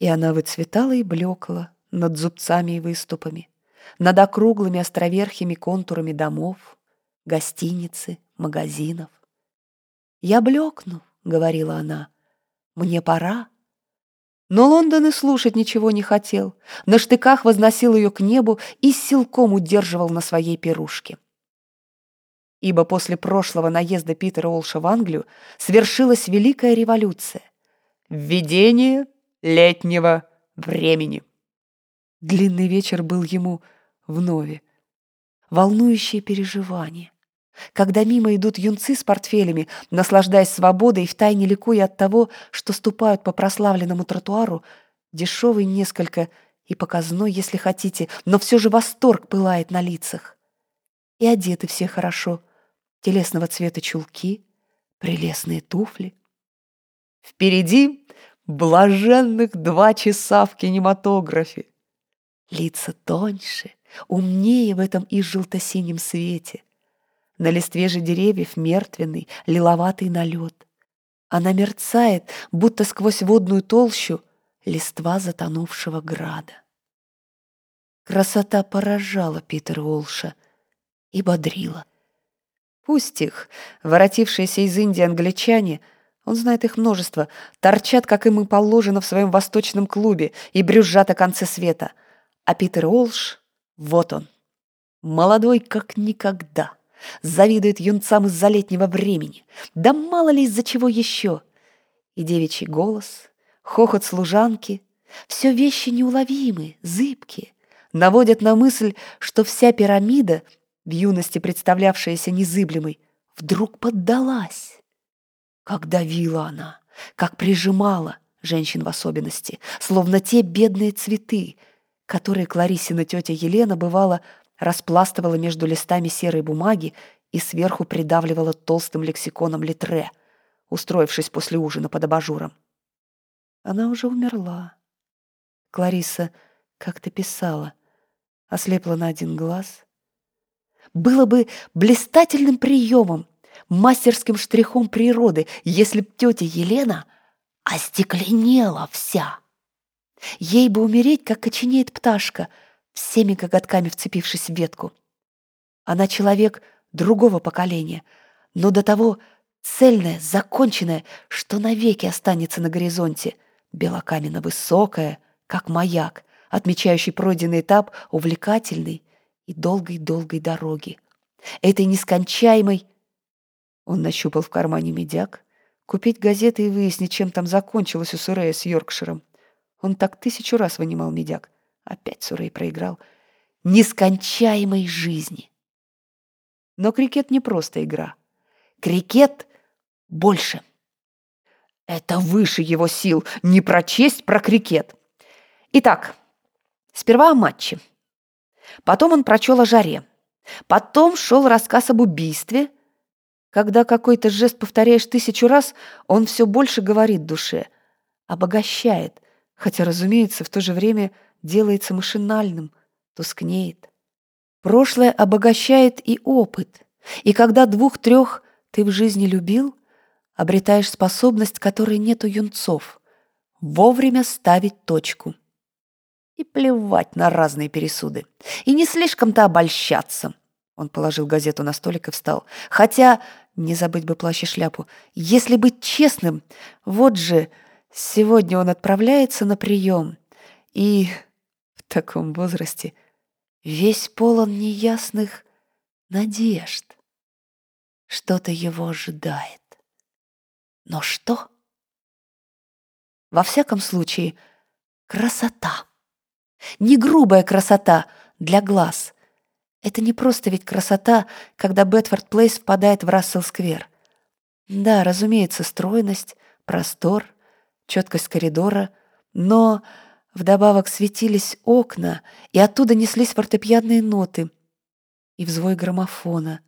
И она выцветала и блекла над зубцами и выступами, над округлыми островерхими контурами домов, гостиницы, магазинов. «Я блекну», — говорила она, — «мне пора». Но Лондон и слушать ничего не хотел. На штыках возносил ее к небу и силком удерживал на своей пирушке. Ибо после прошлого наезда Питера Олша в Англию свершилась Великая революция. Введение летнего времени. Длинный вечер был ему вновь. Волнующее переживание. Когда мимо идут юнцы с портфелями, наслаждаясь свободой и втайне ликуя от того, что ступают по прославленному тротуару, дешевый несколько и показной, если хотите, но все же восторг пылает на лицах. И одеты все хорошо. Телесного цвета чулки, прелестные туфли. Впереди блаженных два часа в кинематографе. Лица тоньше, умнее в этом и желто-синем свете. На листве же деревьев мертвенный, лиловатый налет. Она мерцает, будто сквозь водную толщу листва затонувшего града. Красота поражала Питера Олша и бодрила. Пусть их, воротившиеся из Индии англичане — он знает их множество. Торчат, как им и положено, в своем восточном клубе и брюзжат о конце света. А Питер Олш, вот он, молодой как никогда, завидует юнцам из-за летнего времени. Да мало ли из-за чего еще. И девичий голос, хохот служанки — все вещи неуловимые, зыбкие, наводят на мысль, что вся пирамида, в юности представлявшаяся незыблемой, вдруг поддалась. Как давила она, как прижимала, женщин в особенности, словно те бедные цветы, которые Кларисина тетя Елена, бывало, распластывала между листами серой бумаги и сверху придавливала толстым лексиконом литре, устроившись после ужина под абажуром. Она уже умерла. Клариса как-то писала, ослепла на один глаз. Было бы блистательным приемом мастерским штрихом природы, если б тетя Елена остекленела вся. Ей бы умереть, как коченеет пташка, всеми коготками вцепившись в ветку. Она человек другого поколения, но до того цельная, законченная, что навеки останется на горизонте, белокаменно-высокая, как маяк, отмечающий пройденный этап увлекательной и долгой-долгой дороги. Этой нескончаемой он нащупал в кармане медяк. Купить газеты и выяснить, чем там закончилось у Сурея с Йоркширом. Он так тысячу раз вынимал медяк. Опять Сурей проиграл. Нескончаемой жизни. Но крикет не просто игра. Крикет больше. Это выше его сил не прочесть про крикет. Итак, сперва о матче. Потом он прочел о жаре. Потом шел рассказ об убийстве – когда какой-то жест повторяешь тысячу раз, он все больше говорит душе, обогащает, хотя, разумеется, в то же время делается машинальным, тускнеет. Прошлое обогащает и опыт, и когда двух-трех ты в жизни любил, обретаешь способность, которой нет у юнцов, вовремя ставить точку. И плевать на разные пересуды, и не слишком-то обольщаться. Он положил газету на столик и встал. Хотя не забыть бы плащ и шляпу. Если быть честным, вот же, сегодня он отправляется на прием. И в таком возрасте весь полон неясных надежд. Что-то его ожидает. Но что? Во всяком случае, красота. Не грубая красота для глаз — это не просто ведь красота, когда Бетфорд Плейс впадает в Рассел-сквер. Да, разумеется, стройность, простор, четкость коридора, но вдобавок светились окна, и оттуда неслись фортепианные ноты и взвой граммофона.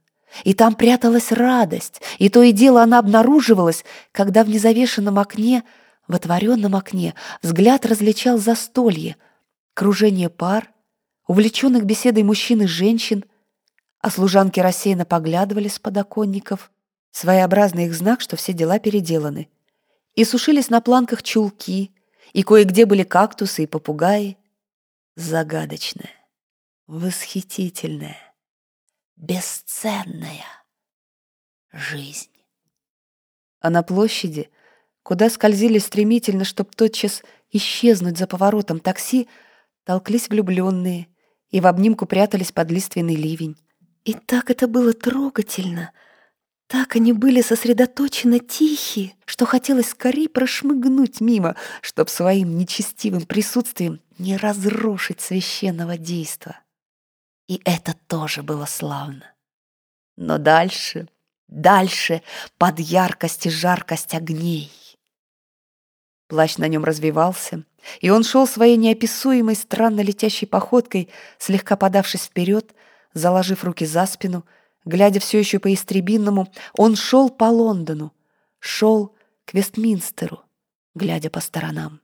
И там пряталась радость, и то и дело она обнаруживалась, когда в незавешенном окне, в отворенном окне, взгляд различал застолье, кружение пар, увлеченных беседой мужчин и женщин, а служанки рассеянно поглядывали с подоконников, своеобразный их знак, что все дела переделаны. И сушились на планках чулки, и кое-где были кактусы и попугаи. Загадочная, восхитительная, бесценная жизнь. А на площади, куда скользили стремительно, чтоб тотчас исчезнуть за поворотом такси, толклись влюбленные и в обнимку прятались под лиственный ливень. И так это было трогательно, так они были сосредоточенно тихие, что хотелось скорее прошмыгнуть мимо, чтоб своим нечестивым присутствием не разрушить священного действа. И это тоже было славно. Но дальше, дальше, под яркость и жаркость огней. Плащ на нем развивался, и он шел своей неописуемой, странно летящей походкой, слегка подавшись вперед, заложив руки за спину, глядя все еще по истребинному, он шел по Лондону, шел к Вестминстеру, глядя по сторонам.